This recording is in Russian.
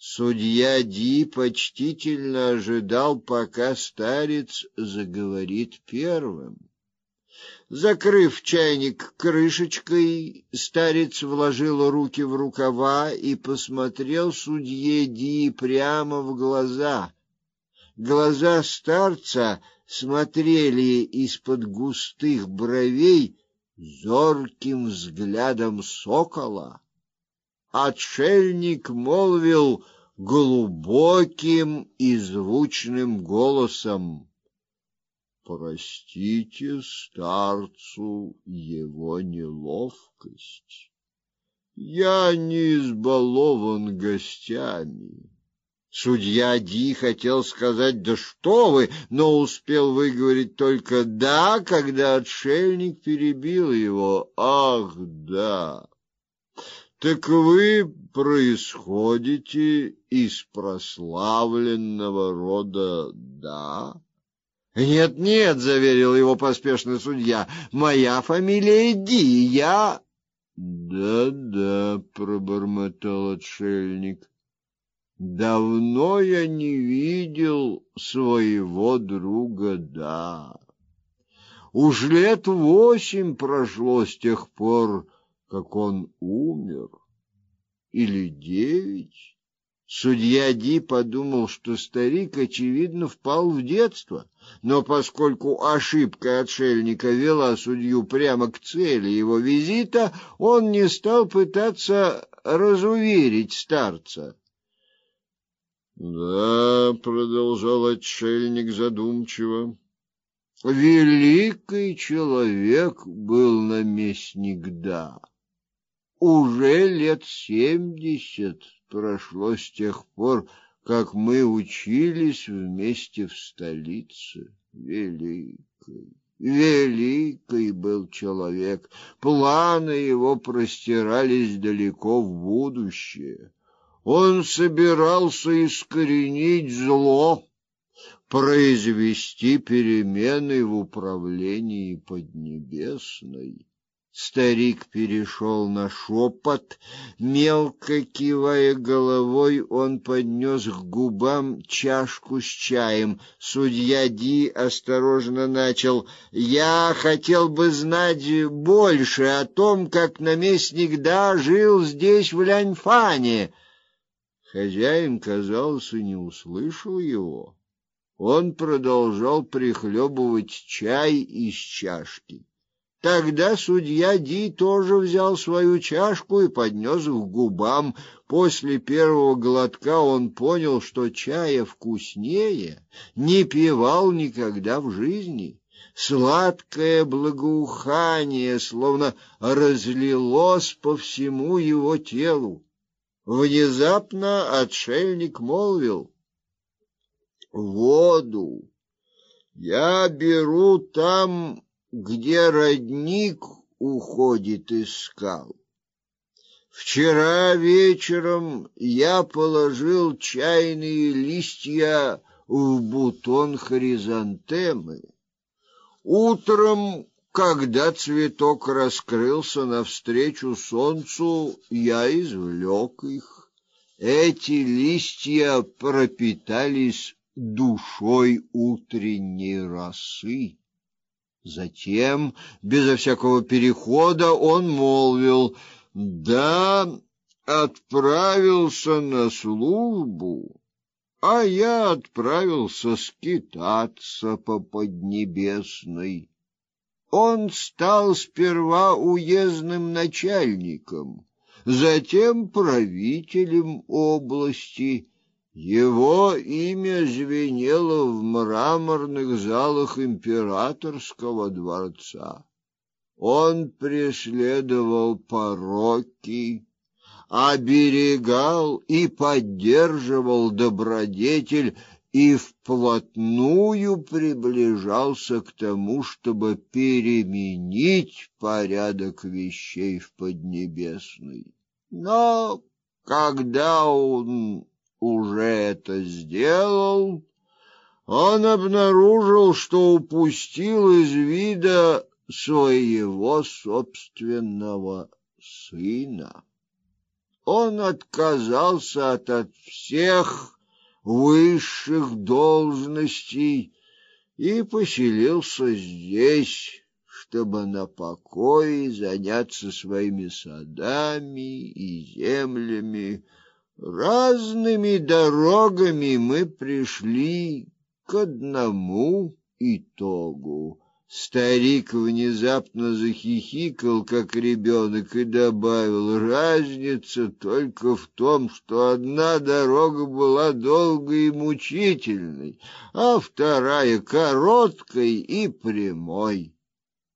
Судья Ди почтительно ожидал, пока старец заговорит первым. Закрыв чайник крышечкой, старец вложил руки в рукава и посмотрел судье Ди прямо в глаза. Глаза старца смотрели из-под густых бровей зорким взглядом сокола. Отшельник молвил глубоким и звучным голосом: Простите старцу его неловкость. Я не избалован гостями. Судья Ди хотел сказать: "Да что вы", но успел выговорить только "да", когда отшельник перебил его. "Ах, да. Так вы происходите из прославленного рода, да?" Нет, нет, заверил его поспешно судья. Моя фамилия Ди, я Да-да, пробормотал отшельник. Давно я не видел своего друга, да. Уж лет восемь прошло с тех пор, как он умер, или девять. Судья Ди подумал, что старик очевидно впал в детство, но поскольку ошибка отшельника вела судью прямо к цели его визита, он не стал пытаться разуверить старца. "Да", продолжал отшельник задумчиво. "Великий человек был наместник да. Уже лет семьдесят прошло с тех пор, как мы учились вместе в столице. Великий, великий был человек. Планы его простирались далеко в будущее. Он собирался искоренить зло, произвести перемены в управлении Поднебесной. Старик перешел на шепот. Мелко кивая головой, он поднес к губам чашку с чаем. Судья Ди осторожно начал: "Я хотел бы знать больше о том, как наместник Да жил здесь в Ляньфане". Хозяин, казалось, не услышал его. Он продолжал прихлебывать чай из чашки. Тогда судья Ди тоже взял свою чашку и поднес к губам. После первого глотка он понял, что чая вкуснее не пивал никогда в жизни. Сладкое благоухание словно разлилось по всему его телу. Внезапно отшельник молвил: "Воду я беру там, где родник уходит из скал. Вчера вечером я положил чайные листья в бутон хризантемы. Утром, когда цветок раскрылся навстречу солнцу, я извлек их. Эти листья пропитались душой утренней росы. Затем, безо всякого перехода, он молвил: "Да, отправился на службу, а я отправился скитаться по поднебесной". Он стал сперва уездным начальником, затем правителем области его имя звенело в мраморных залах императорского дворца. Он преследовал пороки, оберегал и поддерживал добродетель и вплотную приближался к тому, чтобы переменить порядок вещей в Поднебесной. Но когда он это сделал, он обнаружил, что упустил из вида своего собственного сына. он отказался от, от всех высших должностей и поселился здесь, чтобы на покое заняться своими садами и землями. Разными дорогами мы пришли к одному итогу. Старик внезапно захихикал, как ребенок, и добавил: "Разница только в том, что одна дорога была долгой и мучительной, а вторая короткой и прямой".